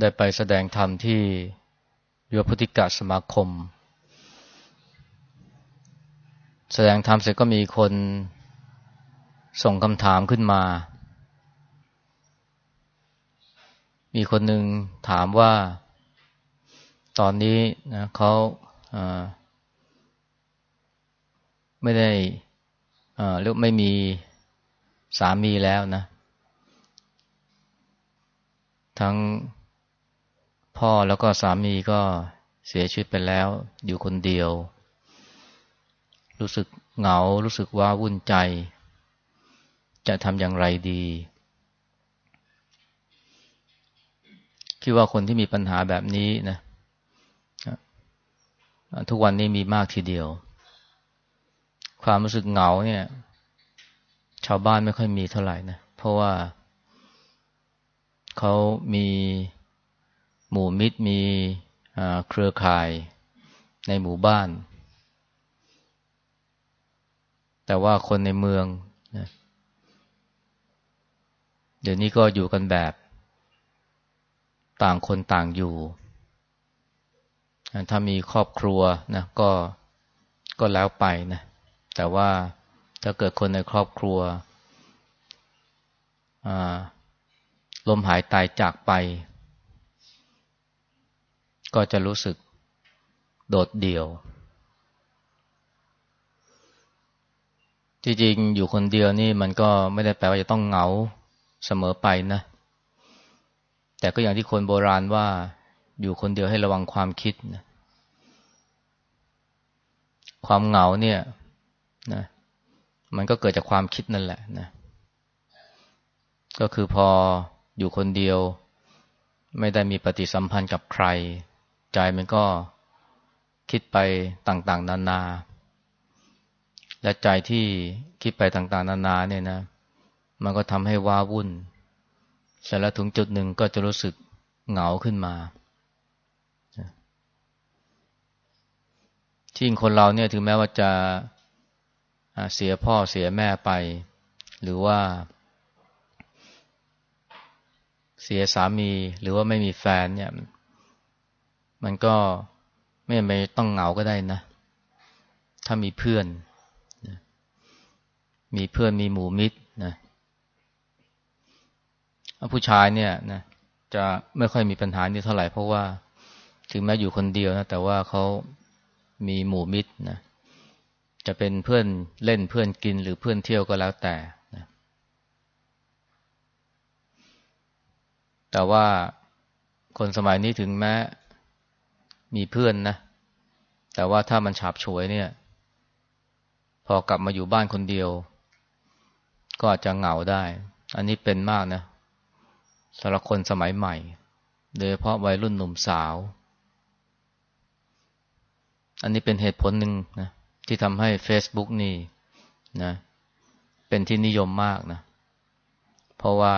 ได้ไปแสดงธรรมที่ยุวพุทธิกะสมาคม แสดงธรรมเสร็จก็มีคนส่งคำถามขึ้นมา มีคนหนึ่งถามว่า ตอนนี้นะเขาไม่ได้หรือไม่มีสามีแล้วนะ ทั้ง พ่อแล้วก็สามีก็เสียชีวิตไปแล้ว อยู่คนเดียว รู้สึกเหงา รู้สึกว่าวุ่นใจ จะทำอย่างไรดี คิดว่าคนที่มีปัญหาแบบนี้นะ ทุกวันนี้มีมากทีเดียว ความรู้สึกเหงาเนี่ย ชาวบ้านไม่ค่อยมีเท่าไหร่นะ เพราะว่าเขามี หมู่มิตรมีเครือข่ายในหมู่บ้าน แต่ว่าคนในเมืองนะเดี๋ยวนี้ก็อยู่กันแบบ ต่างคนต่างอยู่ ถ้ามีครอบครัวนะก็ก็แล้วไปนะแต่ว่าถ้าเกิดคนในครอบครัวลมหายตายจากไป ก็จะรู้สึกโดดเดี่ยวจริงๆอยู่คนเดียวนี่มันก็ไม่ได้แปลว่าจะต้องเหงาเสมอไปนะ แต่ก็อย่างที่คนโบราณว่าอยู่คนเดียวให้ระวังความคิดนะความเหงาเนี่ยนะมันก็เกิดจากความคิดนั่นแหละนะ ก็คือพออยู่คนเดียว ไม่ได้มีปฏิสัมพันธ์กับใคร ใจมันก็คิดไปต่างๆ นานา และใจที่คิดไปต่างๆ นานาเนี่ยนะ มันก็ทำให้ว้าวุ่น เสร็จแล้วถึงจุดหนึ่งก็จะรู้สึกเหงาขึ้นมาที่คนเราเนี่ยถึงแม้ว่าจะเสียพ่อเสียแม่ไป หรือว่า เสียสามีหรือว่าไม่มีแฟนเนี่ย มันก็ไม่ไม่ต้องเหงาก็ได้นะ ถ้ามีเพื่อนมีเพื่อนมีหมู่มิตรนะผู้ชายเนี่ยนะจะไม่ค่อยมีปัญหานี้เท่าไหร่เพราะว่าถึงแม้อยู่คนเดียวนะแต่ว่าเขามีหมู่มิตรนะจะเป็นเพื่อนเล่นเพื่อนกินหรือเพื่อนเที่ยวก็แล้วแต่นะแต่ว่าคนสมัยนี้ถึงแม้ มีเพื่อนนะ แต่ว่าถ้ามันฉาบฉวยเนี่ย พอกลับมาอยู่บ้านคนเดียว ก็อาจจะเหงาได้ อันนี้เป็นมากนะสำหรับคนสมัยใหม่ โดยเฉพาะวัยรุ่นหนุ่มสาว อันนี้เป็นเหตุผลหนึ่งนะที่ทำให้ Facebook นี่นะ เป็นที่นิยมมากนะ เพราะว่า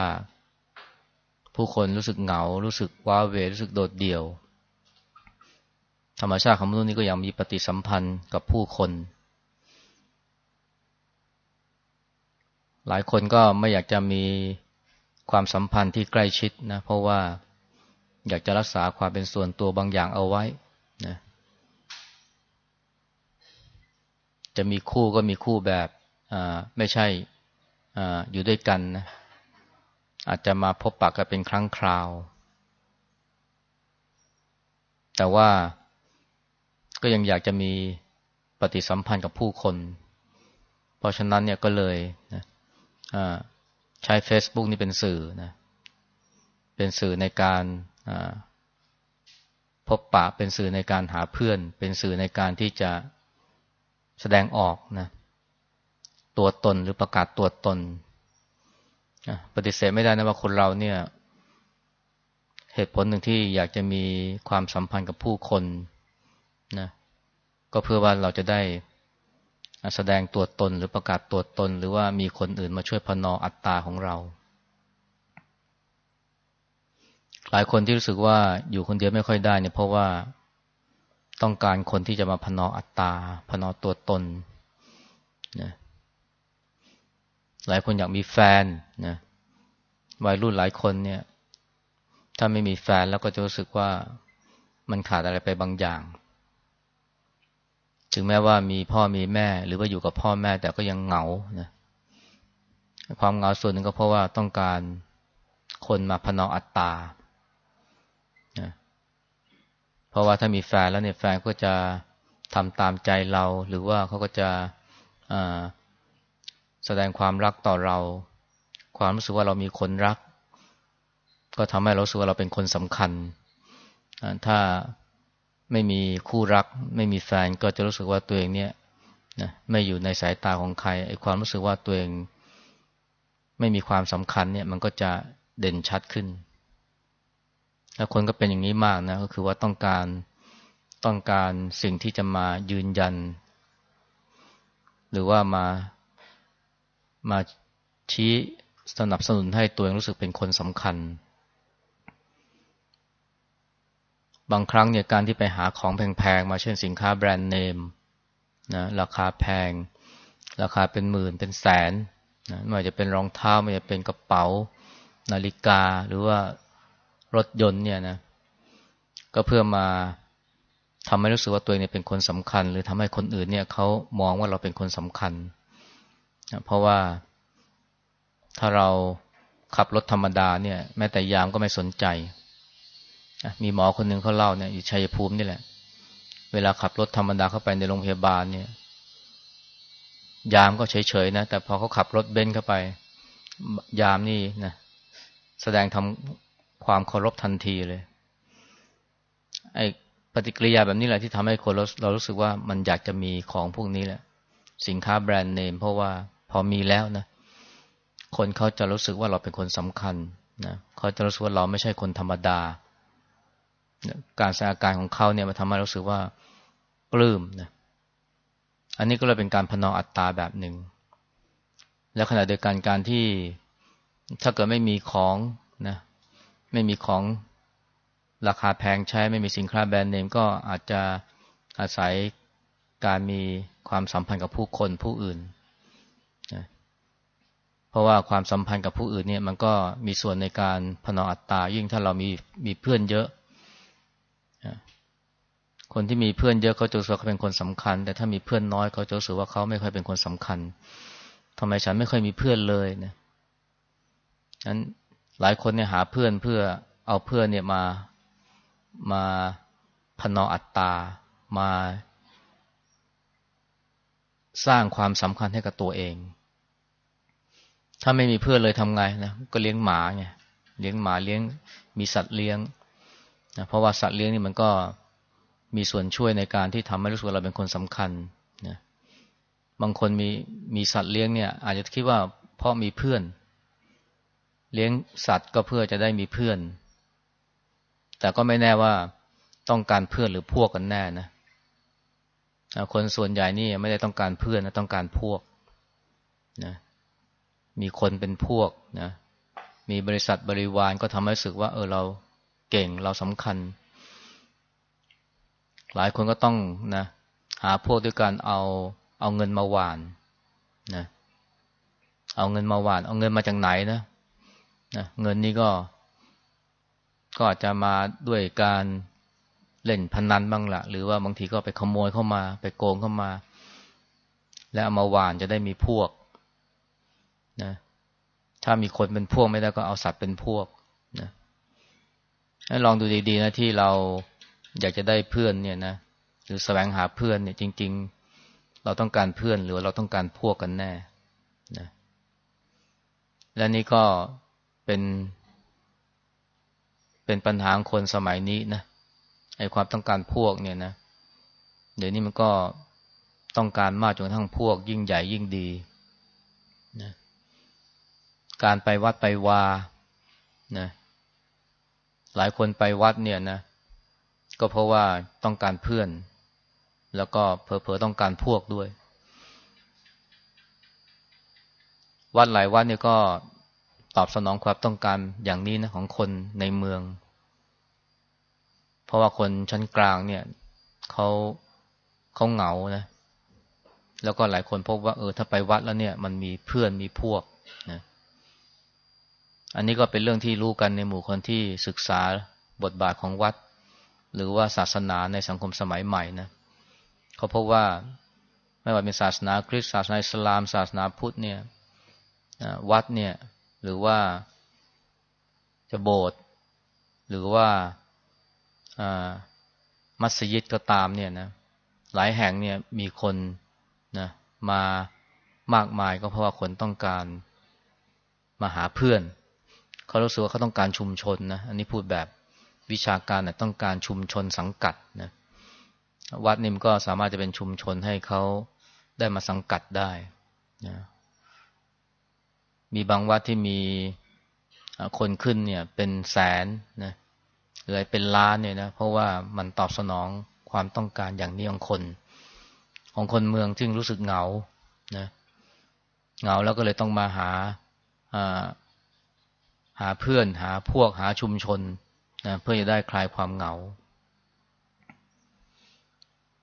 ผู้คนรู้สึกเหงา รู้สึกว้าเวรู้สึกโดดเดี่ยว ธรรมชาติของมนุษย์นี่ก็ยังมีปฏิสัมพันธ์กับผู้คน หลายคนก็ไม่อยากจะมีความสัมพันธ์ที่ใกล้ชิดนะ เพราะว่าอยากจะรักษาความเป็นส่วนตัวบางอย่างเอาไว้นะจะมีคู่ก็มีคู่แบบไม่ใช่ออยู่ด้วยกันนะอาจจะมาพบปะกันเป็นครั้งคราว แต่ว่า ก็ยังอยากจะมีปฏิสัมพันธ์กับผู้คน เพราะฉะนั้นเนี่ยก็เลยนะใช้ Facebook นี่เป็นสื่อนะเป็นสื่อในการพบปะเป็นสื่อในการหาเพื่อน เป็นสื่อในการที่จะแสดงออกนะตัวตนหรือประกาศตัวตนปฏิเสธไม่ได้นะว่าคนเราเนี่ย เหตุผลหนึ่งที่อยากจะมีความสัมพันธ์กับผู้คน นะก็เพื่อว่าเราจะได้แสดงตัวตนหรือประกาศตัวตน หรือว่ามีคนอื่นมาช่วยพนออัตตาของเรา หลายคนที่รู้สึกว่าอยู่คนเดียวไม่ค่อยได้เนี่ยเพราะว่าต้องการคนที่จะมาพนออัตตา พนอตัวตนนะหลายคนอยากมีแฟนนะวัยรุ่นหลายคนเนี่ย ถ้าไม่มีแฟนแล้วก็จะรู้สึกว่ามันขาดอะไรไปบางอย่าง ถึงแม้ว่ามีพ่อมีแม่ หรือว่าอยู่กับพ่อแม่แต่ก็ยังเหงานะความเหงาส่วนหนึ่งก็เพราะว่าต้องการคนมาพนออัตตานะเพราะว่าถ้ามีแฟนแล้วเนี่ยแฟนก็จะทำตามใจเรา หรือว่าเขาก็จะแสดงความรักต่อเรา ความรู้สึกว่าเรามีคนรัก ก็ทำให้เราสึกว่าเราเป็นคนสำคัญ ถ้า ไม่มีคู่รัก ไม่มีแฟนก็จะรู้สึกว่าตัวเองเนี่ยนะไม่อยู่ในสายตาของใครไอ้ความรู้สึกว่าตัวเอง ไม่มีความสำคัญเนี่ย มันก็จะเด่นชัดขึ้นแล้วคนก็เป็นอย่างนี้มากนะก็คือว่าต้องการต้องการสิ่งที่จะมายืนยัน หรือว่ามามาชี้สนับสนุนให้ตัวเองรู้สึกเป็นคนสำคัญ บางครั้งเนี่ยการที่ไปหาของแพงๆ มาเช่นสินค้าแบรนด์เนมนะราคาแพง ราคาเป็นหมื่นเป็นแสนนะไม่ว่าจะเป็นรองเท้าไม่ว่าจะเป็นกระเป๋า นาฬิกาหรือว่ารถยนต์เนี่ยนะก็เพื่อมาทำให้รู้สึกว่าตัวเองเป็นคนสำคัญ หรือทำให้คนอื่นเนี่ยเขามองว่าเราเป็นคนสำคัญนะเพราะว่าถ้าเราขับรถธรรมดาเนี่ย แม้แต่ยามก็ไม่สนใจ มีหมอคนหนึ่งเขาเล่าเนี่ยอยู่ชัยภูมินี่แหละ เวลาขับรถธรรมดาเข้าไปในโรงพยาบาลเนี่ย ยามก็เฉยๆนะ แต่พอเขาขับรถเบนซ์เข้าไป ยามนี่นะแสดงทำความเคารพทันทีเลย ไอ้ปฏิกิริยาแบบนี้แหละที่ทำให้คนเราเรารู้สึกว่ามันอยากจะมีของพวกนี้แหละ สินค้าแบรนด์เนม เพราะว่าพอมีแล้วนะ คนเขาจะรู้สึกว่าเราเป็นคนสำคัญนะเขาจะรู้สึกว่าเราไม่ใช่คนธรรมดา การแสดงอาการของเขาเนี่ยมาทำให้รู้สึกว่าปลื้มนะอันนี้ก็เลยเป็นการพนองอัตตาแบบหนึ่ง แล้วขณะเดียวกันการที่ถ้าเกิดไม่มีของนะไม่มีของราคาแพงใช้ไม่มีสินค้าแบรนด์เนมก็อาจจะอาศัยการมีความสัมพันธ์กับผู้คนผู้อื่นนะเพราะว่าความสัมพันธ์กับผู้อื่นเนี่ยมันก็มีส่วนในการพนองอัตตายิ่งถ้าเรามีมีเพื่อนเยอะ คนที่มีเพื่อนเยอะเขาจะรู้สึกว่าเขาเป็นคนสำคัญ แต่ถ้ามีเพื่อนน้อยเขาจะรู้สึกว่าเขาไม่ค่อยเป็นคนสำคัญทำไมฉันไม่ค่อยมีเพื่อนเลยนะนั้นหลายคนเนี่ยหาเพื่อนเพื่อเอาเพื่อนเนี่ยมามาพนออัตตามา สร้างความสำคัญให้กับตัวเอง ถ้าไม่มีเพื่อนเลยทำไงนะก็เลี้ยงหมาไงเลี้ยงหมาเลี้ยงมีสัตว์เลี้ยง นะเพราะว่าสัตว์เลี้ยงนี่มันก็มีส่วนช่วยในการที่ทำให้รู้สึกเราเป็นคนสำคัญนะบางคนมีมีสัตว์เลี้ยงเนี่ย อาจจะคิดว่าเพราะมีเพื่อน เลี้ยงสัตว์ก็เพื่อจะได้มีเพื่อน แต่ก็ไม่แน่ว่าต้องการเพื่อนหรือพวกกันแน่นะคนส่วนใหญ่นี่ไม่ได้ต้องการเพื่อนนะต้องการพวกนะมีคนเป็นพวกนะมีบริษัทบริวารก็ทำให้รู้สึกว่า เออเรา เก่งเราสำคัญ หลายคนก็ต้องนะหาพวกด้วยการเอาเอาเงินมาหวานนะเอาเงินมาหวาน เอาเงินมาจากไหนนะนะเงินนี้ก็ ก็อาจจะมาด้วยการเล่นพนันบ้างละหรือว่าบางทีก็ไปขโมยเข้ามา ไปโกงเข้ามา แล้วเอามาหวานจะได้มีพวกนะถ้ามีคนเป็นพวกไม่ได้ก็เอาสัตว์เป็นพวก ลองดูดีๆนะที่เราอยากจะได้เพื่อนเนี่ยนะหรือแสวงหาเพื่อนเนี่ยจริง ๆ เราต้องการเพื่อนหรือเราต้องการพวกกันแน่นะและนี่ก็เป็น เป็นปัญหาของคนสมัยนี้นะไอความต้องการพวกเนี่ยนะเดี๋ยวนี้มันก็ต้องการมากจนทั้งพวก ยิ่งใหญ่ยิ่งดีนะการไปวัดไปวานะ หลายคนไปวัดเนี่ยนะ ก็เพราะว่าต้องการเพื่อน แล้วก็เพอเพอต้องการพวกด้วย วัดหลายวัดเนี่ยก็ตอบสนองความต้องการอย่างนี้นะของคนในเมือง เพราะว่าคนชั้นกลางเนี่ยเขาเขาเหงานะ แล้วก็หลายคนพบว่าเออถ้าไปวัดแล้วเนี่ย มันมีเพื่อนมีพวกนะ อันนี้ก็เป็นเรื่องที่รู้กันในหมู่คนที่ศึกษาบทบาทของวัด หรือว่าศาสนาในสังคมสมัยใหม่นะเขาพบว่าไม่ว่าเป็นศาสนาคริสต์ศาสนาอิสลาม ศาสนาพุทธเนี่ยวัดเนี่ยหรือว่าจะโบสถ์หรือว่ามัสยิดก็ตามเนี่ยนะหลายแห่งเนี่ยมีคนนะมามากมายก็เพราะว่าคนต้องการมาหาเพื่อน เขารู้สึกว่าเขาต้องการชุมชนนะอันนี้พูดแบบวิชาการนะต้องการชุมชนสังกัดนะวัดนี่มก็สามารถจะเป็นชุมชนให้เขาได้มาสังกัดได้นะมีบางวัดที่มีคนขึ้นเนี่ยเป็นแสนนะหรือเป็นล้านเนี่ยนะเพราะว่ามันตอบสนองความต้องการอย่างนี้ของคน ของคนเมืองซึ่งรู้สึกเหงานะเหงาแล้วก็เลยต้องมาหา หาเพื่อนหาพวกหาชุมชนนะเพื่อจะได้คลายความเหงา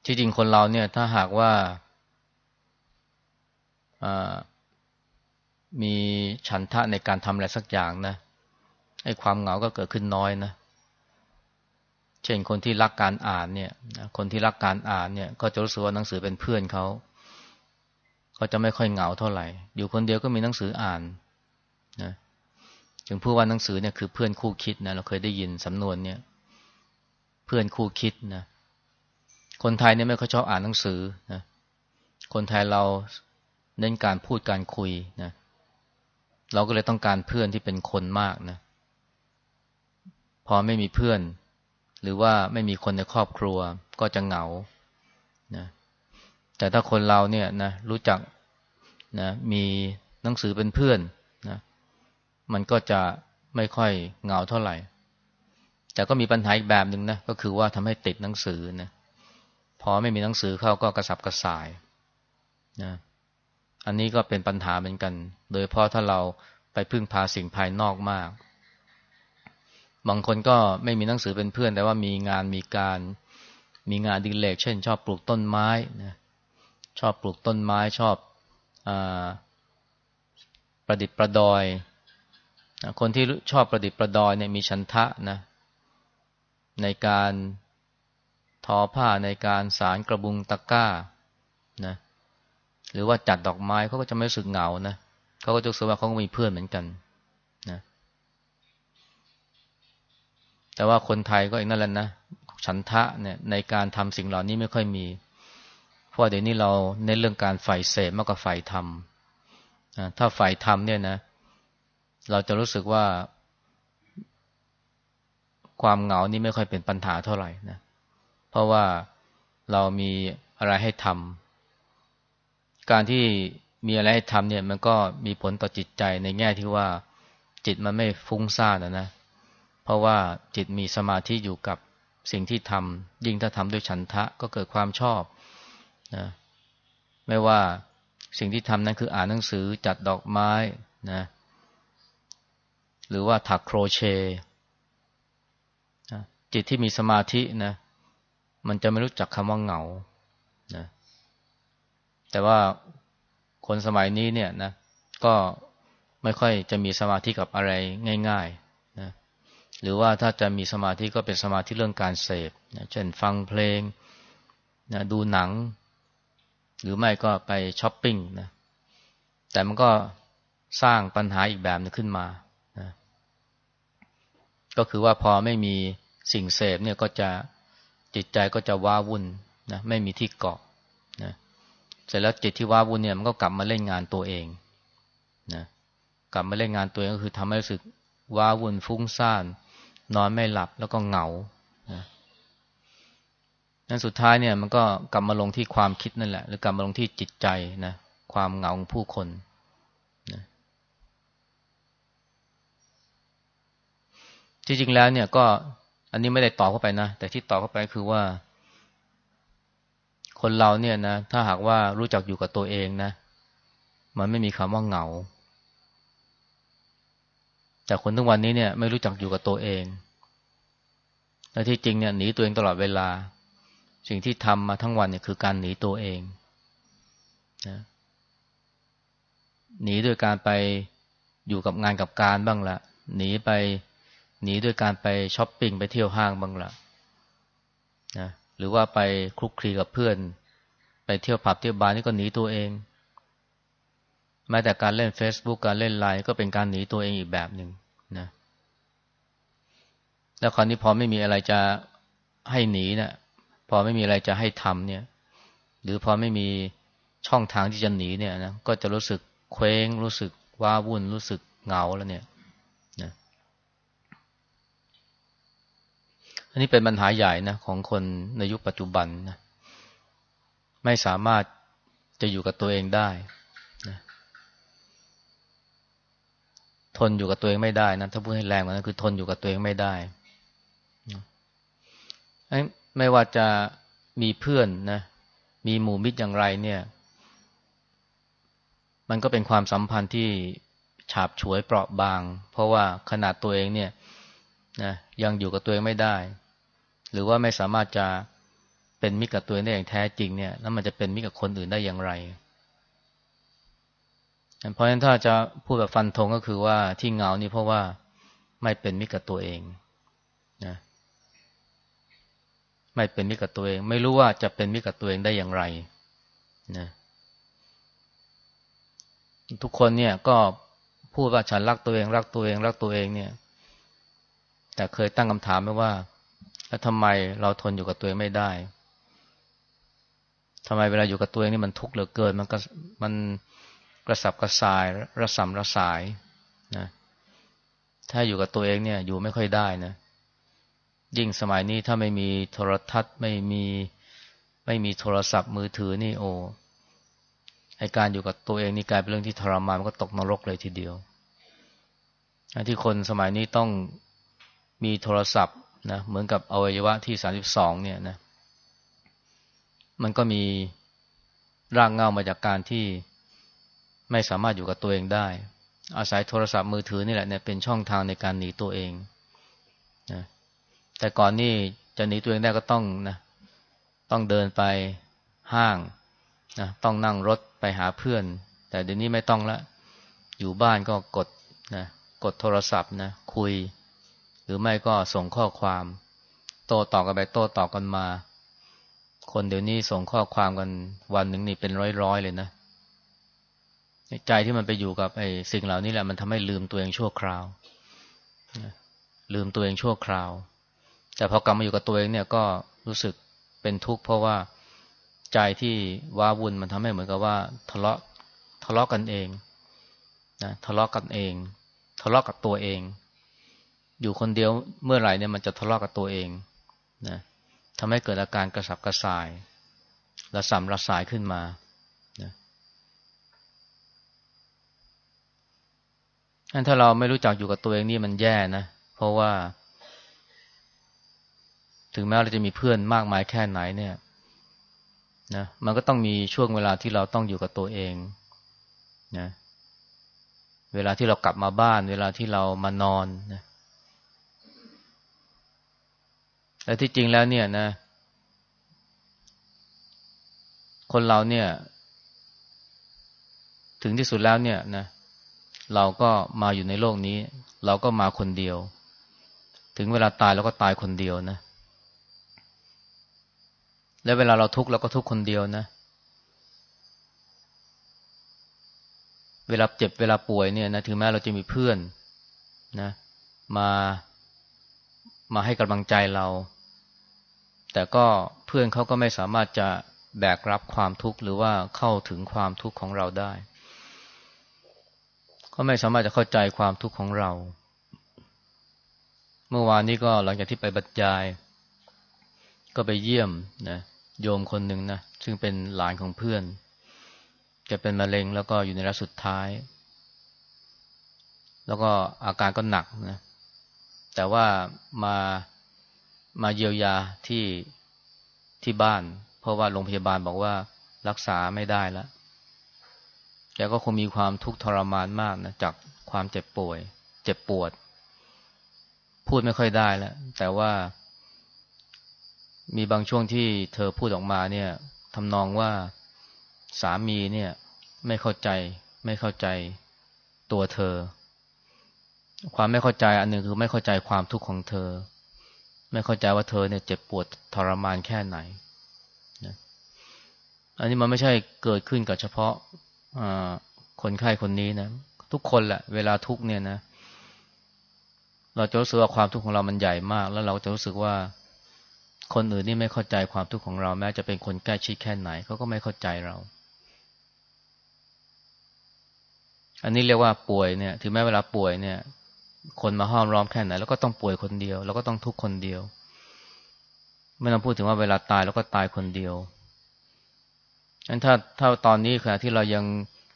ที่จริงคนเราเนี่ยถ้าหากว่ามีฉันทะในการทำอะไรสักอย่างนะไอ้ความเหงาก็เกิดขึ้นน้อยนะเช่นคนที่รักการอ่านเนี่ยคนที่รักการอ่านเนี่ยก็จะรู้สึกว่าหนังสือเป็นเพื่อนเขาเขาจะไม่ค่อยเหงาเท่าไหร่ อยู่คนเดียวก็มีหนังสืออ่าน จึงพูดว่าหนังสือเนี่ยคือเพื่อนคู่คิดนะเราเคยได้ยินสำนวนเนี่ยเพื่อนคู่คิดนะคนไทยเนี่ยไม่ค่อยชอบอ่านหนังสือนะคนไทยเราเน้นการพูดการคุยนะเราก็เลยต้องการเพื่อนที่เป็นคนมากนะพอไม่มีเพื่อน หรือว่าไม่มีคนในครอบครัวก็จะเหงานะแต่ถ้าคนเราเนี่ยนะรู้จักนะมีหนังสือเป็นเพื่อนนะ มันก็จะไม่ค่อยเหงาเท่าไหร่ แต่ก็มีปัญหาอีกแบบหนึ่งนะ ก็คือว่าทำให้ติดหนังสือนะพอไม่มีหนังสือเข้าก็กระสับกระส่ายนะอันนี้ก็เป็นปัญหาเหมือนกัน โดยเพราะถ้าเราไปพึ่งพาสิ่งภายนอกมาก บางคนก็ไม่มีหนังสือเป็นเพื่อน แต่ว่ามีงานมีการมีงานดิเลกเช่น ชอบปลูกต้นไม้นะชอบปลูกต้นไม้ชอบอประดิษฐ์ประดอย คนที่ชอบประดิษฐ์ประดอยเนี่ยมีชันทะนะในการทอผ้าในการสารกระบุงตะกร้านะหรือว่าจัดดอกไม้เขาก็จะไม่รู้สึกเหงานะเขาก็จะรู้สึกว่าเขาก็มีเพื่อนเหมือนกันนะแต่ว่าคนไทยก็อีกนั่นแหละนะฉันทะเนี่ยในการทำสิ่งเหล่านี้ไม่ค่อยมี เพราะเดี๋ยวนี้เราเน้นเรื่องการใฝ่เสพมากกว่าใฝ่ธรรมถ้าใฝ่ธรรมเนี่ยนะ เราจะรู้สึกว่า ความเหงานี่ไม่ค่อยเป็นปัญหาเท่าไหร่นะ เพราะว่าเรามีอะไรให้ทำการที่มีอะไรให้ทำเนี่ย มันก็มีผลต่อจิตใจในแง่ที่ว่า จิตมันไม่ฟุ้งซ่านนะเพราะว่าจิตมีสมาธิอยู่กับสิ่งที่ทำยิ่งถ้าทำด้วยฉันทะก็เกิดความชอบนะไม่ว่าสิ่งที่ทำนั้นคืออ่านหนังสือจัดดอกไม้นะ หรือว่าถักโครเชต์จิตที่มีสมาธินะมันจะไม่รู้จักคำว่าเหงานะแต่ว่าคนสมัยนี้เนี่ยนะก็ไม่ค่อยจะมีสมาธิกับอะไรง่ายๆนะหรือว่าถ้าจะมีสมาธิก็เป็นสมาธิเรื่องการเสพนะเช่นฟังเพลงนะดูหนัง หรือไม่ก็ไปช้อปปิ้งนะแต่มันก็สร้างปัญหาอีกแบบนึงขึ้นมา ก็คือว่าพอไม่มีสิ่งเสพเนี่ยก็จะจิตใจก็จะว้าวุ่นนะไม่มีที่เกาะนะเสร็จแล้วจิตที่ว้าวุ่นเนี่ยมันก็กลับมาเล่นงานตัวเองนะกลับมาเล่นงานตัวเองก็คือทำให้รู้สึกว้าวุ่นฟุ้งซ่าน นอนไม่หลับแล้วก็เหงานะนั้นสุดท้ายเนี่ยมันก็กลับมาลงที่ความคิดนั่นแหละ หรือกลับมาลงที่จิตใจนะความเหงาของผู้คนนะที่ จริงแล้วเนี่ยก็อันนี้ไม่ได้ตอบเข้าไปนะ แต่ที่ตอบเข้าไปคือว่า คนเราเนี่ยนะ ถ้าหากว่ารู้จักอยู่กับตัวเองนะ มันไม่มีคำว่าเหงา แต่คนทุกวันนี้เนี่ย ไม่รู้จักอยู่กับตัวเองและที่จริงเนี่ยหนีตัวเองตลอดเวลา สิ่งที่ทำมาทั้งวันเนี่ยคือการหนีตัวเองนะหนีด้วยการไปอยู่กับงานกับการบ้างละหนีไป หนีด้วยการไปช้อปปิ้งไปเที่ยวห้างบ้างละนะหรือว่าไปคลุกคลีกับเพื่อน ไปเที่ยวผับเที่ยวบาร์นี่ก็หนีตัวเองแม้แต่การเล่น Facebook การเล่นไลน์ก็เป็นการหนีตัวเองอีกแบบหนึ่งนะแล้วคราวนี้พอไม่มีอะไรจะให้หนีเนะี่ยพอไม่มีอะไรจะให้ทำเนี่ย หรือพอไม่มีช่องทางที่จะหนีเนี่ยนะก็จะรู้สึกเคว้งรู้สึกว้าวุ่นรู้สึกเหงาแล้วเนี่ยนะอั นนี้เป็นปัญหาใหญ่นะของคนในยุคปัจจุบันนะไม่สามารถจะอยู่กับตัวเองได้นะทนอยู่กับตัวเองไม่ได้นะถ้าพูดให้แรงกว่านั้นคือทนอยู่กับตัวเองไม่ได้ไม่ว่าจะมีเพื่อนนะ มีหมู่มิตรอย่างไรเนี่ย มันก็เป็นความสัมพันธ์ที่ฉาบฉวยเปราะบาง เพราะว่าขนาดตัวเองเนี่ยนะยังอยู่กับตัวเองไม่ได้ หรือว่าไม่สามารถจะเป็นมิตรกับตัวเองได้อย่างแท้จริงเนี่ย แล้วมันจะเป็นมิตรกับคนอื่นได้อย่างไรเพราะฉะนั้นถ้าจะพูดแบบฟันธงก็คือว่าที่เงานี่เพราะว่าไม่เป็นมิตรกับตัวเองนะไม่เป็นมิตรกับตัวเอง ไม่รู้ว่าจะเป็นมิตรกับตัวเองได้อย่างไรนะทุกคนเนี่ยก็พูดว่าฉันรักตัวเอง รักตัวเอง รักตัวเองเนี่ย แต่เคยตั้งคำถามไหมว่า แล้วทำไมเราทนอยู่กับตัวเองไม่ได้ทำไมเวลาอยู่กับตัวเองนี่มันทุกข์เหลือเกิน มันก็มันกระสับกระส่ายระสำระสายนะถ้าอยู่กับตัวเองเนี่ยอยู่ไม่ค่อยได้นะยิ่งสมัยนี้ถ้าไม่มีโทรทัศน์ไม่มีไม่มีโทรศัพท์มือถือนี่โอ้ไอการอยู่กับตัวเองนี่กลายเป็นเรื่องที่ทรมานมันก็ตกนรกเลยทีเดียวที่คนสมัยนี้ต้องมีโทรศัพท์ นะเหมือนกับอวัยวะที่สามสิบสองเนี่ยนะมันก็มีร่างเงามาจากการที่ไม่สามารถอยู่กับตัวเองได้ อาศัยโทรศัพท์มือถือนี่แหละเนี่ยเป็นช่องทางในการหนีตัวเองนะแต่ก่อนนี่จะหนีตัวเองได้ก็ต้องนะต้องเดินไปห้างนะต้องนั่งรถไปหาเพื่อน แต่เดี๋ยวนี้ไม่ต้องละ อยู่บ้านก็กดนะกดโทรศัพท์นะคุย รือไม่ก็ส่งข้อความ โต้ตอบกันไปโต้ตอบกันมา คนเดี๋ยวนี้ส่งข้อความกันวันหนึ่งนี่เป็นร้อยๆเลยนะใจที่มันไปอยู่กับไอ้สิ่งเหล่านี้แหละมันทำให้ลืมตัวเองชั่วคราว ลืมตัวเองชั่วคราว แต่พอกลับมาอยู่กับตัวเองเนี่ยก็รู้สึกเป็นทุกข์เพราะว่าใจที่ว้าวุ่นมันทำให้เหมือนกับว่า ทะเลาะทะเลาะกันเองนะทะเลาะกันเอง ทะเลาะกับตัวเอง อยู่คนเดียวเมื่อไหร่เนี่ยมันจะทะเลาะกับตัวเองนะทำให้เกิดอาการกระสับกระส่ายระสำระสายขึ้นมานะถ้าเราไม่รู้จักอยู่กับตัวเองนี่มันแย่นะ เพราะว่า ถึงแม้เราจะมีเพื่อนมากมายแค่ไหนเนี่ยนะมันก็ต้องมีช่วงเวลาที่เราต้องอยู่กับตัวเองนะเวลาที่เรากลับมาบ้าน เวลาที่เรามานอนนะ แต่ที่จริงแล้วเนี่ยนะ คนเราเนี่ย ถึงที่สุดแล้วเนี่ยนะ เราก็มาอยู่ในโลกนี้ เราก็มาคนเดียว ถึงเวลาตายเราก็ตายคนเดียวนะ และเวลาเราทุกข์เราก็ทุกข์คนเดียวนะ เวลาเจ็บเวลาป่วยเนี่ยนะ ถึงแม้เราจะมีเพื่อนนะ มา มาให้กำลังใจเรา แต่ก็เพื่อนเขาก็ไม่สามารถจะแบกรับความทุกข์หรือว่าเข้าถึงความทุกข์ของเราได้เขาไม่สามารถจะเข้าใจความทุกข์ของเรา เมื่อวานนี้ก็หลังจากที่ไปบรรยาย ก็ไปเยี่ยมนะโยมคนหนึ่งนะซึ่งเป็นหลานของเพื่อนแกเป็นมะเร็งแล้วก็อยู่ในระสุดท้าย แล้วก็อาการก็หนักนะ แต่ว่ามามาเยียวยาที่ที่บ้าน เพราะว่าโรงพยาบาลบอกว่ารักษาไม่ได้แล้วแกก็คงมีความทุกข์ทรมานมากนะจากความเจ็บป่วย เจ็บปวด พูดไม่ค่อยได้แล้วแต่ว่ามีบางช่วงที่เธอพูดออกมาเนี่ยทำนองว่าสามีเนี่ย ไม่เข้าใจ ไม่เข้าใจตัวเธอ ความไม่เข้าใจอันหนึ่งคือไม่เข้าใจความทุกข์ของเธอ ไม่เข้าใจว่าเธอเนี่ยเจ็บปวดทรมานแค่ไหนนะอันนี้มันไม่ใช่เกิดขึ้นกับเฉพาะคนไข้คนนี้นะ ทุกคนแหละเวลาทุกเนี่ยนะ เราจะรู้สึกว่าความทุกข์ของเรามันใหญ่มาก แล้วเราจะรู้สึกว่าคนอื่นนี่ไม่เข้าใจความทุกข์ของเราแม้จะเป็นคนใกล้ชิดแค่ไหนเขาก็ไม่เข้าใจเรา อันนี้เรียกว่าป่วยเนี่ย ถึงแม้เวลาป่วยเนี่ย คนมาห้อมล้อมแค่ไหนแล้วก็ต้องป่วยคนเดียว แล้วก็ต้องทุกคนเดียว ไม่ต้องพูดถึงว่าเวลาตายแล้วก็ตายคนเดียวงั้นถ้าถ้าตอนนี้ขณะที่เรายัง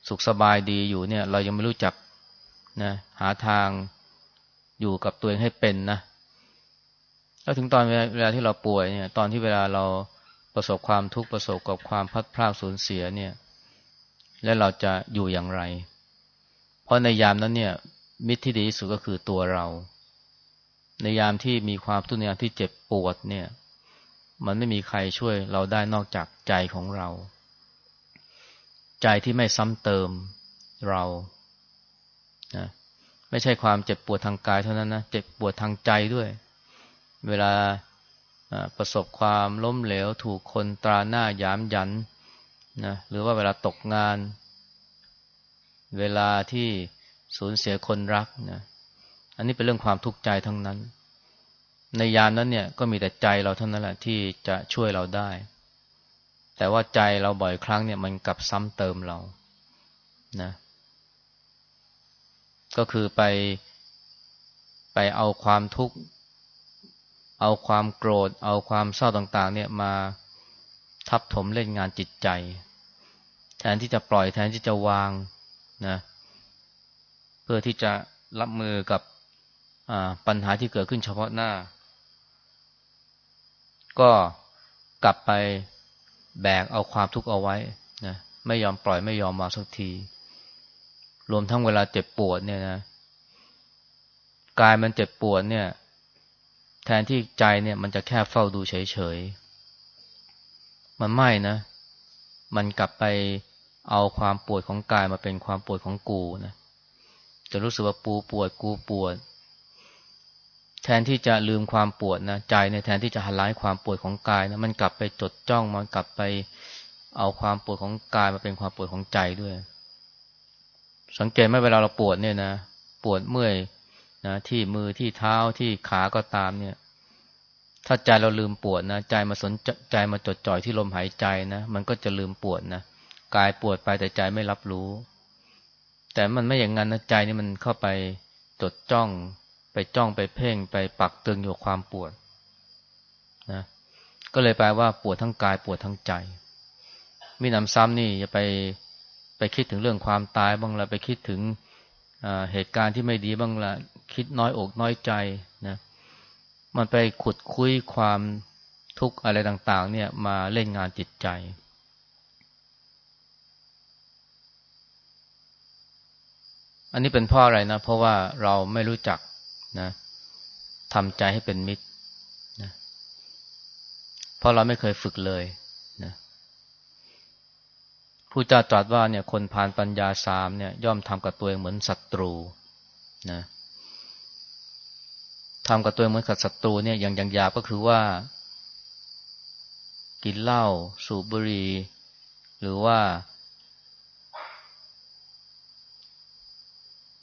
สุขสบายดีอยู่เนี่ย เรายังไม่รู้จักนะหาทางอยู่กับตัวเองให้เป็นนะแล้วถึงตอนเวลาที่เราป่วยเนี่ย ตอนที่เวลาเราประสบความทุกข์ประสบกับความพัดพลาดสูญเสียเนี่ย แล้วเราจะอยู่อย่างไร เพราะในยามนั้นเนี่ย มิตรที่ดีที่สุดก็คือตัวเรา ในยามที่มีความทุกข์ในยามที่เจ็บปวดเนี่ย มันไม่มีใครช่วยเราได้นอกจากใจของเรา ใจที่ไม่ซ้ำเติมเรานะไม่ใช่ความเจ็บปวดทางกายเท่านั้นนะเจ็บปวดทางใจด้วย เวลาประสบความล้มเหลว ถูกคนตราหน้ายามยันนะหรือว่าเวลาตกงาน เวลาที่ สูญเสียคนรักนะอันนี้เป็นเรื่องความทุกข์ใจทั้งนั้น ในยามนั้นเนี่ยก็มีแต่ใจเราเท่านั้นแหละที่จะช่วยเราได้ แต่ว่าใจเราบ่อยครั้งเนี่ยมันกลับซ้ำเติมเรานะ ก็คือไปไปเอาความทุกข์ เอาความโกรธ เอาความเศร้าต่าง ๆ เนี่ยมาทับถมเล่นงานจิตใจ แทนที่จะปล่อยแทนที่จะวางนะ เพื่อที่จะรับมือกับปัญหาที่เกิดขึ้นเฉพาะหน้า ก็กลับไปแบกเอาความทุกข์เอาไว้นะไม่ยอมปล่อยไม่ยอมมาสักที รวมทั้งเวลาเจ็บปวดเนี่ยนะกายมันเจ็บปวดเนี่ย แทนที่ใจเนี่ย มันจะแค่เฝ้าดูเฉยๆ มันไม่นะ มันกลับไปเอาความปวดของกายมาเป็นความปวดของกูนะ จะรู้สึกว่าปูปวดกูปวด แทนที่จะลืมความปวดนะใจในแทนที่จะหันล้ายความปวดของกายนะมันกลับไปจดจ้องมันกลับไปเอาความปวดของกายมาเป็นความปวดของใจด้วย สังเกตไหมเวลาเราปวดเนี่ยนะปวดเมื่อยนะที่มือที่เท้าที่ขาก็ตามเนี่ย ถ้าใจเราลืมปวดนะใจมาสนใจมาจดจ่อยที่ลมหายใจนะมันก็จะลืมปวดนะกายปวดไปแต่ใจไม่รับรู้ แต่มันไม่อย่างนั้นนะใจนี่มันเข้าไปจดจ้อง ไปจ้องไปเพ่งไปปักตึงอยู่ความปวดนะก็เลยแปลว่าปวดทั้งกายปวดทั้งใจมีนำซ้ำนี่อย่าไปไปคิดถึงเรื่องความตายบ้างละไปคิดถึงเหตุการณ์ที่ไม่ดีบ้างละคิดน้อยอกน้อยใจนะมันไปขุดคุยความทุกข์อะไรต่าง ๆ เนี่ยมาเล่นงานจิตใจ อันนี้เป็นเพราะอะไรนะ เพราะว่าเราไม่รู้จักนะทำใจให้เป็นมิตรนะเพราะเราไม่เคยฝึกเลยนะผู้จ้าตรัสว่าเนี่ยคนผ่านปัญญาสามเนี่ยย่อมทำกับตัวเองเหมือนศัตรูนะทำกับตัวเหมือนกับศัตรูเนี่ยอย่างอย่างยาก็คือว่า กินเหล้าสูบบุหรี่หรือว่า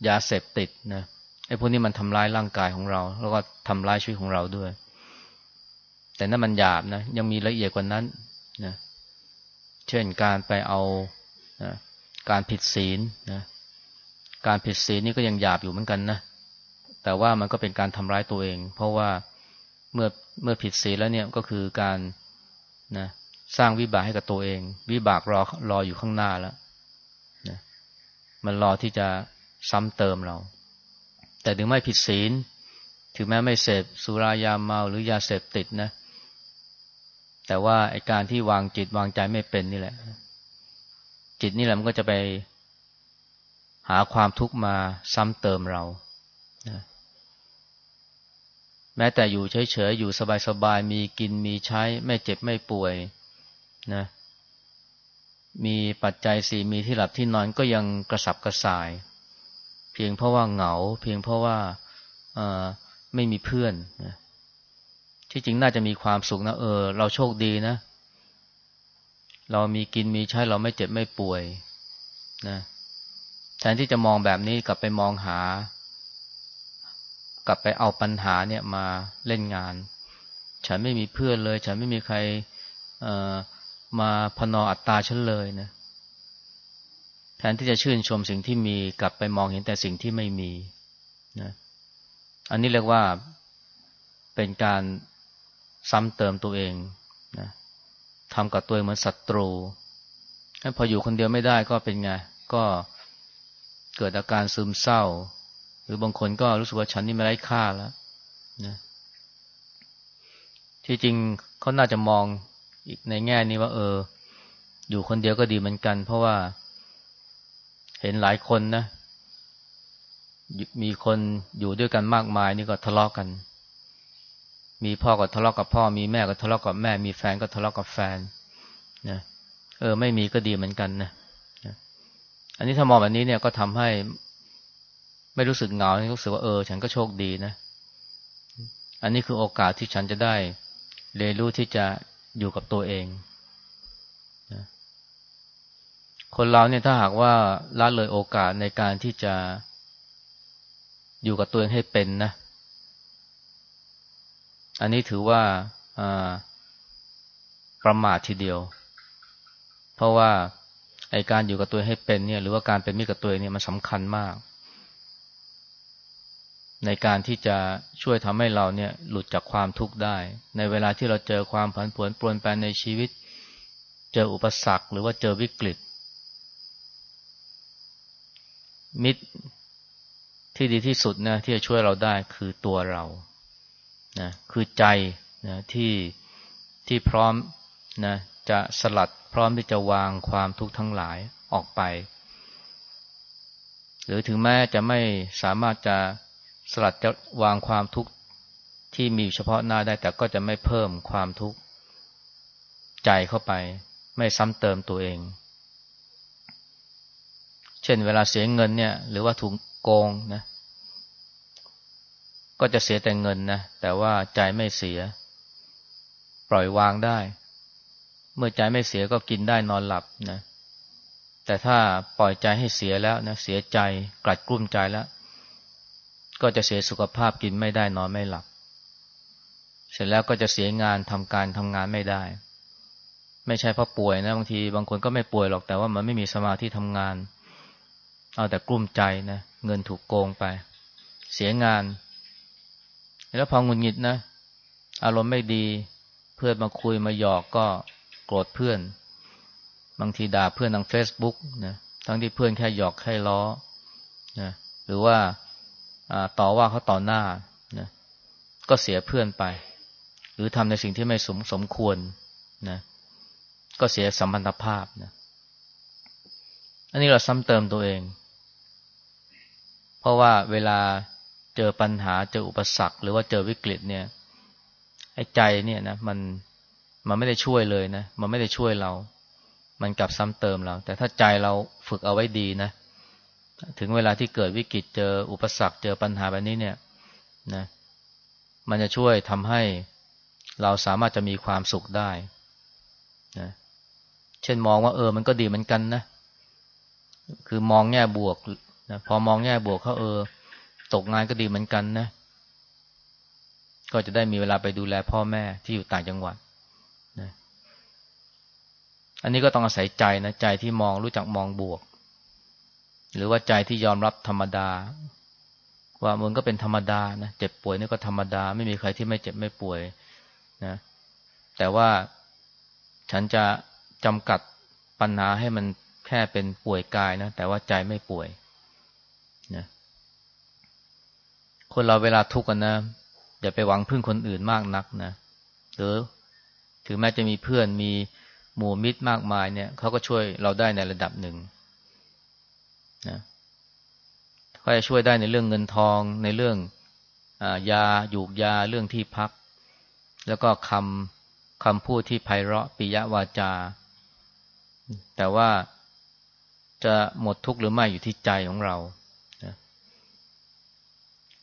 ยาเสพติดนะไอ้พวกนี้มันทำร้ายร่างกายของเรา แล้วก็ทำร้ายชีวิตของเราด้วย แต่นั่นมันหยาบนะ ยังมีละเอียดกว่านั้นนะเช่นการไปเอานะการผิดศีลนะการผิดศีลนี่ก็ยังหยาบอยู่เหมือนกันนะแต่ว่ามันก็เป็นการทำร้ายตัวเอง เพราะว่าเมื่อเมื่อผิดศีลแล้วเนี่ยก็คือการนะสร้างวิบากให้กับตัวเอง วิบากรอรออยู่ข้างหน้าแล้วนะมันรอที่จะ ซ้ำเติมเรา แต่ถึงไม่ผิดศีล ถึงแม้ไม่เสพสุรายาเมาหรือยาเสพติดนะ แต่ว่าไอการที่วางจิตวางใจไม่เป็นนี่แหละ จิตนี่แหละมันก็จะไปหาความทุกข์มาซ้ำเติมเรานะแม้แต่อยู่เฉยๆ อยู่สบายๆ มีกินมีใช้ ไม่เจ็บไม่ป่วยนะ มีปัจจัยสี่มีที่หลับที่นอนก็ยังกระสับกระส่าย เพียงเพราะว่าเหงา เพียงเพราะว่าไม่มีเพื่อนนะที่จริงน่าจะมีความสุขนะเออ เราโชคดีนะ เรามีกินมีใช้เราไม่เจ็บไม่ป่วยนะแทนที่จะมองแบบนี้กลับไปมองหา กลับไปเอาปัญหาเนี่ยมาเล่นงาน ฉันไม่มีเพื่อนเลย ฉันไม่มีใครมาพนออัตตาฉันเลยนะ แทนที่จะชื่นชมสิ่งที่มีกลับไปมองเห็นแต่สิ่งที่ไม่มีนะอันนี้เรียกว่าเป็นการซ้ำเติมตัวเองนะทำกับตัวเองเหมือนศัตรูพออยู่คนเดียวไม่ได้ก็เป็นไง ก็เกิดอาการซึมเศร้า หรือบางคนก็รู้สึกว่าฉันนี่ไม่ไร้ค่าแล้วนะที่จริงเขาน่าจะมองอีกในแง่นี้ว่า เออ อยู่คนเดียวก็ดีเหมือนกัน เพราะว่า เห็นหลายคนนะ มีคนอยู่ด้วยกันมากมายนี่ก็ทะเลาะกกัน มีพ่อก็ทะเลาะกกับพ่อ มีแม่ก็ทะเลาะกกับแม่ มีแฟนก็ทะเลาะกกับแฟนนะเออ ไม่มีก็ดีเหมือนกันนะอันนี้ถ้ามองแบบนี้เนี่ยก็ทำให้ไม่รู้สึกเหงารู้สึกว่าเออ ฉันก็โชคดีนะ อันนี้คือโอกาสที่ฉันจะได้เรียนรู้ที่จะอยู่กับตัวเอง คนเราเนี่ยถ้าหากว่าละเลยโอกาสในการที่จะอยู่กับตัวเองให้เป็นนะ อันนี้ถือว่าประมาททีเดียว เพราะว่าไอการอยู่กับตัวให้เป็นเนี่ย หรือว่าการเป็นมิตรกับตัวเองเนี่ยมันสำคัญมาก ในการที่จะช่วยทำให้เราเนี่ย หลุดจากความทุกข์ได้ ในเวลาที่เราเจอความผันผวนปรวนแปรในชีวิต เจออุปสรรค หรือว่าเจอวิกฤต มิตรที่ดีที่สุดนะที่จะช่วยเราได้คือตัวเรานะคือใจนะที่ที่พร้อมนะจะสลัดพร้อมที่จะวางความทุกข์ทั้งหลายออกไป หรือถึงแม้จะไม่สามารถจะสลัดจะวางความทุกข์ที่มีเฉพาะหน้าได้ แต่ก็จะไม่เพิ่มความทุกข์ใจเข้าไป ไม่ซ้ำเติมตัวเอง เช่นเวลาเสียเงินเนี่ย หรือว่าถูกโกงนะ ก็จะเสียแต่เงินนะ แต่ว่าใจไม่เสีย ปล่อยวางได้ เมื่อใจไม่เสียก็กินได้นอนหลับนะ แต่ถ้าปล่อยใจให้เสียแล้วนะ เสียใจกลัดกลุ้มใจแล้ว ก็จะเสียสุขภาพกินไม่ได้นอนไม่หลับ เสร็จแล้วก็จะเสียงานทำการทำงานไม่ได้ไม่ใช่เพราะป่วยนะบางทีบางคนก็ไม่ป่วยหรอกแต่ว่ามันไม่มีสมาธิทำงาน เอาแต่กลุ้มใจนะ เงินถูกโกงไป เสียงาน แล้วพอหงุดหงิดนะ อารมณ์ไม่ดี เพื่อนมาคุยมาหยอกก็โกรธเพื่อน บางทีด่าเพื่อนทางเฟซบุ๊กนะทั้งที่เพื่อนแค่หยอกแค่ล้อนะหรือว่าต่อว่าเขาต่อหน้านะก็เสียเพื่อนไป หรือทำในสิ่งที่ไม่สมสมควรนะก็เสียสัมพันธภาพนะอันนี้เราซ้ำเติมตัวเอง เพราะว่าเวลาเจอปัญหาเจออุปสรรค หรือว่าเจอวิกฤตเนี่ยไอ้ใจเนี่ยนะมันมันไม่ได้ช่วยเลยนะ มันไม่ได้ช่วยเรา มันกลับซ้ำเติมเรา แต่ถ้าใจเราฝึกเอาไว้ดีนะ ถึงเวลาที่เกิดวิกฤตเจออุปสรรค เจอปัญหาแบบนี้เนี่ยนะ มันจะช่วยทำให้เราสามารถจะมีความสุขได้นะเช่นมองว่าเออ มันก็ดีเหมือนกันนะ คือมองแง่บวก นะพอมองแง่บวกเขาเออ ตกงานก็ดีเหมือนกันนะ ก็จะได้มีเวลาไปดูแลพ่อแม่ที่อยู่ต่างจังหวัดนะอันนี้ก็ต้องอาศัยใจนะใจที่มองรู้จักมองบวก หรือว่าใจที่ยอมรับธรรมดา ว่ามึงก็เป็นธรรมดานะเจ็บป่วยนี่ก็ธรรมดา ไม่มีใครที่ไม่เจ็บไม่ป่วยนะ แต่ว่าฉันจะจำกัดปัญหาให้มันแค่เป็นป่วยกายนะ แต่ว่าใจไม่ป่วยนะ คนเราเวลาทุกข์กันนะอย่าไปหวังพึ่งคนอื่นมากนักนะหรือถึงแม้จะมีเพื่อนมีหมู่มิตรมากมายเนี่ยเขาก็ช่วยเราได้ในระดับหนึ่งนะเขาจะช่วยได้ในเรื่องเงินทองในเรื่องอยาหยูกยาเรื่องที่พัก แล้วก็คำคำพูดที่ไพเราะปิยวาจา แต่ว่าจะหมดทุกข์หรือไม่อยู่ที่ใจของเรา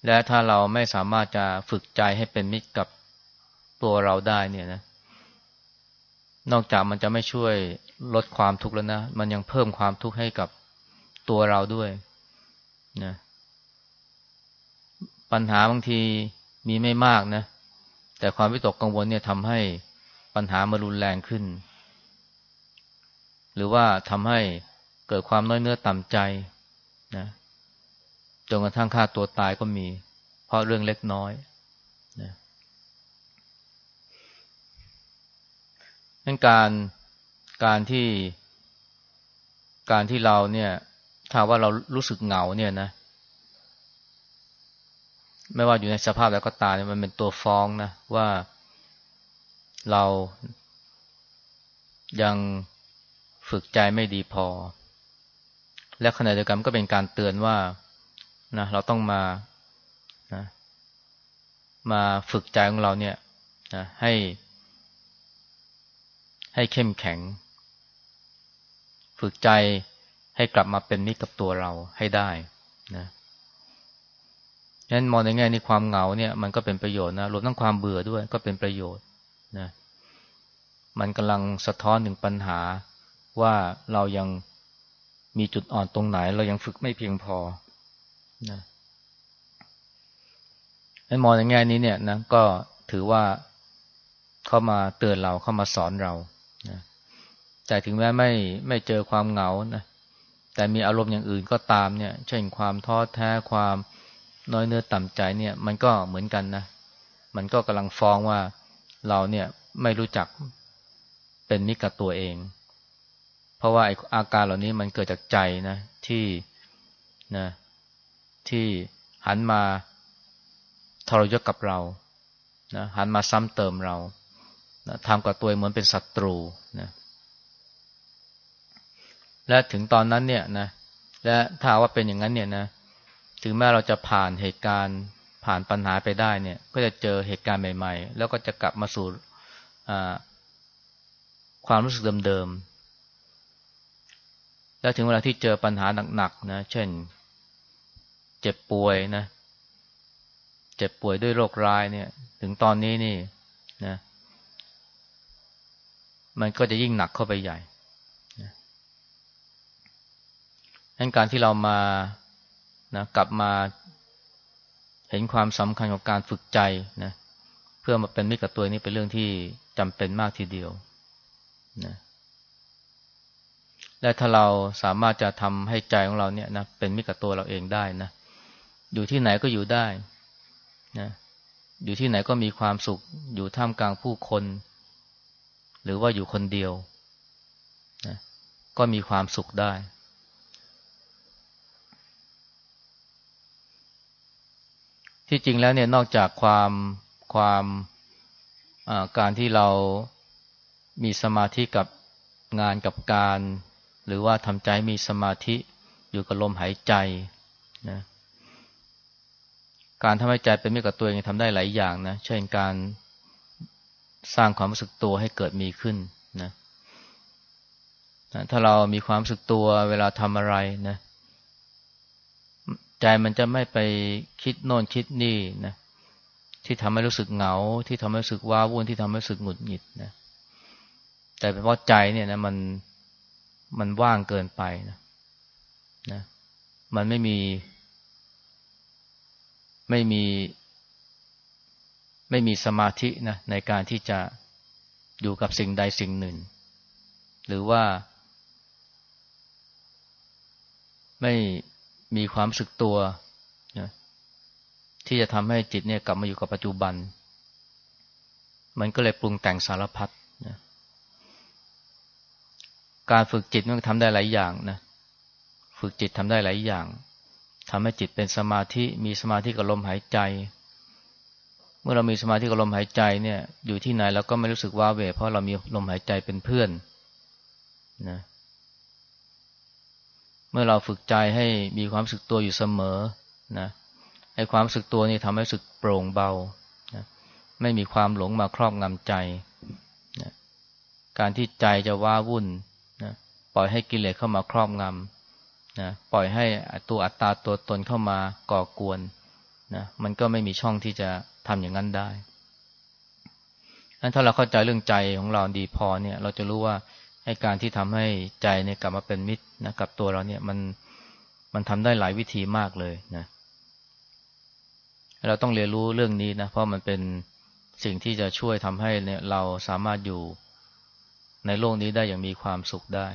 และถ้าเราไม่สามารถจะฝึกใจให้เป็นมิตรกับตัวเราได้เนี่ยนะ นอกจากมันจะไม่ช่วยลดความทุกข์แล้วนะ มันยังเพิ่มความทุกข์ให้กับตัวเราด้วยนะปัญหาบางทีมีไม่มากนะ แต่ความวิตกกังวลเนี่ยทำให้ปัญหามารุนแรงขึ้น หรือว่าทำให้เกิดความน้อยเนื้อต่ำใจนะ จนกระทั่งฆ่าตัวตายก็มี เพราะเรื่องเล็กน้อยนะนั้นการการที่การที่เราเนี่ยถ้าว่าเรารู้สึกเหงาเนี่ยนะ ไม่ว่าอยู่ในสภาพแล้วก็ตามมันเป็นตัวฟ้องนะว่าเรายังฝึกใจไม่ดีพอ และขณะเดียวกันก็เป็นการเตือนว่า นะเราต้องมานะมาฝึกใจของเราเนี่ยนะให้ ให้เข้มแข็ง ฝึกใจให้กลับมาเป็นมิตรกับตัวเราให้ได้นะงั้นมองในแง่นี้ความเหงาเนี่ย มันก็เป็นประโยชน์นะรวมทั้งความเบื่อด้วยก็เป็นประโยชน์นะมันกำลังสะท้อนถึงปัญหาว่าเรายังมีจุดอ่อนตรงไหน เรายังฝึกไม่เพียงพอ นะไอ้มองในแง่นี้เนี่ยนะก็ถือว่าเข้ามาเตือนเราเข้ามาสอนเรานะแต่ถึงแม้ไม่ไม่เจอความเหงานะแต่มีอารมณ์อย่างอื่นก็ตามเนี่ย เช่นความท้อแท้ความน้อยเนื้อต่ำใจเนี่ย มันก็เหมือนกันนะ มันก็กำลังฟ้องว่าเราเนี่ยไม่รู้จักเป็นมิตรกับตัวเอง เพราะว่าอาการเหล่านี้มันเกิดจากใจนะที่นะ ที่หันมาทรยศกับเรานะหันมาซ้ำเติมเรานะทำกับตัวเหมือนเป็นศัตรูนะและถึงตอนนั้นเนี่ยนะและถ้าว่าเป็นอย่างนั้นเนี่ยนะถึงแม้เราจะผ่านเหตุการณ์ผ่านปัญหาไปได้เนี่ย ก็จะเจอเหตุการณ์ใหม่ ๆ แล้วก็จะกลับมาสู่ความรู้สึกเดิมๆแล้วถึงเวลาที่เจอปัญหาหนักๆนะ เช่น เจ็บป่วยนะ เจ็บป่วยด้วยโรคร้ายเนี่ย ถึงตอนนี้นี่นะ มันก็จะยิ่งหนักเข้าไปใหญ่ดังการที่เรามานะกลับมาเห็นความสำคัญของการฝึกใจนะเพื่อมาเป็นมิตรกับตัวนี้เป็นเรื่องที่จำเป็นมากทีเดียวนะและถ้าเราสามารถจะทำให้ใจของเราเนี่ยนะเป็นมิตรกับตัวเราเองได้นะ อยู่ที่ไหนก็อยู่ได้นะอยู่ที่ไหนก็มีความสุข อยู่ท่ามกลางผู้คน หรือว่าอยู่คนเดียวนะก็มีความสุขได้ ที่จริงแล้วเนี่ยนอกจากความความการที่เรามีสมาธิกับงานกับการ หรือว่าทำใจมีสมาธิอยู่กับลมหายใจนะ การทำให้ใจเป็นมิตรกับตัวเองทำได้หลายอย่างนะ เช่นการสร้างความรู้สึกตัวให้เกิดมีขึ้นนะถ้าเรามีความรู้สึกตัวเวลาทำอะไรนะ ใจมันจะไม่ไปคิดโน่นคิดนี่นะ ที่ทำให้รู้สึกเหงา ที่ทำให้รู้สึกว้าวุ่นที่ทำให้รู้สึกหงุดหงิดนะแต่เป็นเพราะใจเนี่ยนะมันมันว่างเกินไปนะนะ มันไม่มี ไม่มี ไม่มีสมาธินะในการที่จะอยู่กับสิ่งใดสิ่งหนึ่ง หรือว่า ไม่มีความสึกตัวนะที่จะทำให้จิตเนี่ยกลับมาอยู่กับปัจจุบัน มันก็เลยปรุงแต่งสารพัดนะการฝึกจิตมันทำได้หลายอย่างนะ ฝึกจิตทำได้หลายอย่าง ทำให้จิตเป็นสมาธิมีสมาธิกับลมหายใจ เมื่อเรามีสมาธิกับลมหายใจเนี่ยอยู่ที่ไหนเราก็ไม่รู้สึกว่าเวเพราะเรามีลมหายใจเป็นเพื่อนนะเมื่อเราฝึกใจให้มีความสึกตัวอยู่เสมอนะให้ความสึกตัวนี้ทำให้สึกโปร่งเบานะไม่มีความหลงมาครอบงำใจนะการที่ใจจะว้าวุ่นนะปล่อยให้กิเลสเข้ามาครอบงำ นะปล่อยให้ตัวอัตตาตัวตนเข้ามาก่อกวนนะมันก็ไม่มีช่องที่จะทำอย่างนั้นได้ถ้าเราเข้าใจเรื่องใจของเราดีพอเนี่ย เราจะรู้ว่าให้การที่ทำให้ใจเนี่ยกลับมาเป็นมิตรนะกับตัวเราเนี่ยมันมันทำได้หลายวิธีมากเลยนะเราต้องเรียนรู้เรื่องนี้นะเพราะมันเป็นสิ่งที่จะช่วยทำให้เนี่ยเราสามารถอยู่ในโลกนี้ได้อย่างมีความสุขได้